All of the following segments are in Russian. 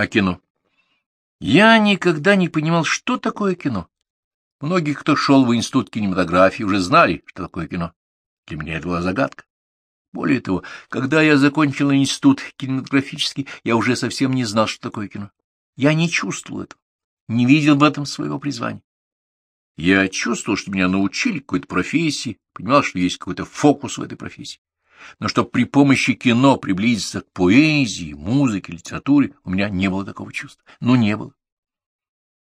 А кино? Я никогда не понимал, что такое кино. Многие, кто шел в институт кинематографии, уже знали, что такое кино. Для меня это была загадка. Более того, когда я закончил институт кинематографический, я уже совсем не знал, что такое кино. Я не чувствовал этого, не видел в этом своего призвания. Я чувствовал, что меня научили какой-то профессии, понимал, что есть какой-то фокус в этой профессии. Но чтобы при помощи кино приблизиться к поэзии, музыке, литературе, у меня не было такого чувства. Ну, не было.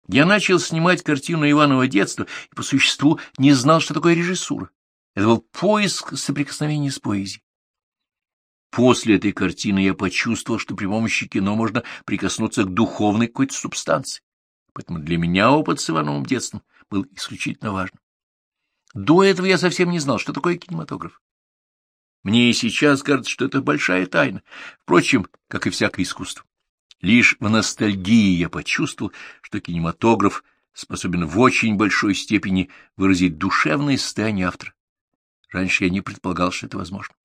Я начал снимать картину Иванова детства и по существу не знал, что такое режиссура. Это был поиск соприкосновения с поэзией. После этой картины я почувствовал, что при помощи кино можно прикоснуться к духовной какой-то субстанции. Поэтому для меня опыт с Ивановым детством был исключительно важен. До этого я совсем не знал, что такое кинематограф. Мне и сейчас кажется, что это большая тайна, впрочем, как и всякое искусство. Лишь в ностальгии я почувствовал, что кинематограф способен в очень большой степени выразить душевное состояние автора. Раньше я не предполагал, что это возможно.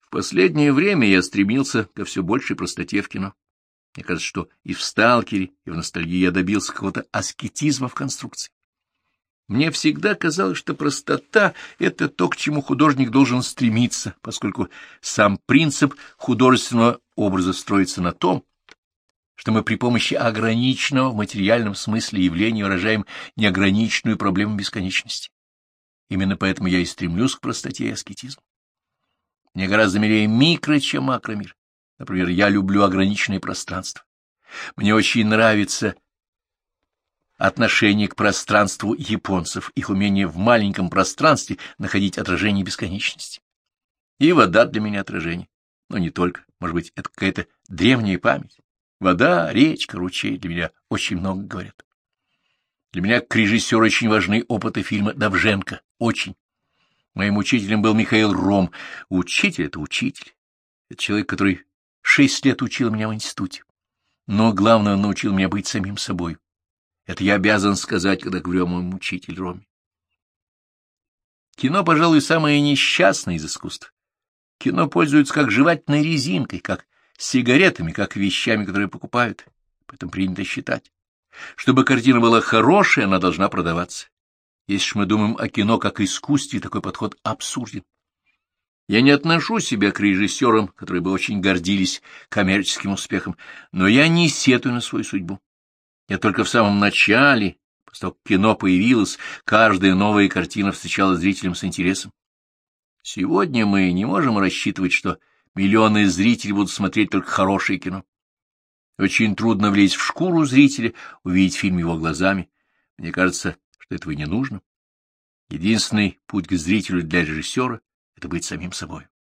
В последнее время я стремился ко все большей простоте в кино. Мне кажется, что и в «Сталкере», и в «Ностальгии» я добился какого-то аскетизма в конструкции. Мне всегда казалось, что простота — это то, к чему художник должен стремиться, поскольку сам принцип художественного образа строится на том, что мы при помощи ограниченного в материальном смысле явления выражаем неограниченную проблему бесконечности. Именно поэтому я и стремлюсь к простоте и аскетизму. Мне гораздо милее микро, чем макромир. Например, я люблю ограниченное пространство. Мне очень нравится отношение к пространству японцев, их умение в маленьком пространстве находить отражение бесконечности. И вода для меня отражение. Но не только. Может быть, это какая-то древняя память. Вода, речка, ручей для меня очень много говорят. Для меня к режиссеру очень важны опыты фильма Давженко. Очень. Моим учителем был Михаил Ром. Учитель — это учитель. Это человек, который шесть лет учил меня в институте. Но главное, он научил меня быть самим собой. Это я обязан сказать, когда говорю о моем учитель Роме. Кино, пожалуй, самое несчастное из искусств. Кино пользуется как жевательной резинкой, как сигаретами, как вещами, которые покупают. Поэтому принято считать. Чтобы картина была хорошая, она должна продаваться. Если мы думаем о кино как искусстве, такой подход абсурден. Я не отношу себя к режиссерам, которые бы очень гордились коммерческим успехом, но я не сетую на свою судьбу. Я только в самом начале, после того, как кино появилось, каждая новая картина встречала зрителям с интересом. Сегодня мы не можем рассчитывать, что миллионы зрителей будут смотреть только хорошее кино. Очень трудно влезть в шкуру зрителя, увидеть фильм его глазами. Мне кажется, что этого не нужно. Единственный путь к зрителю для режиссера — это быть самим собой.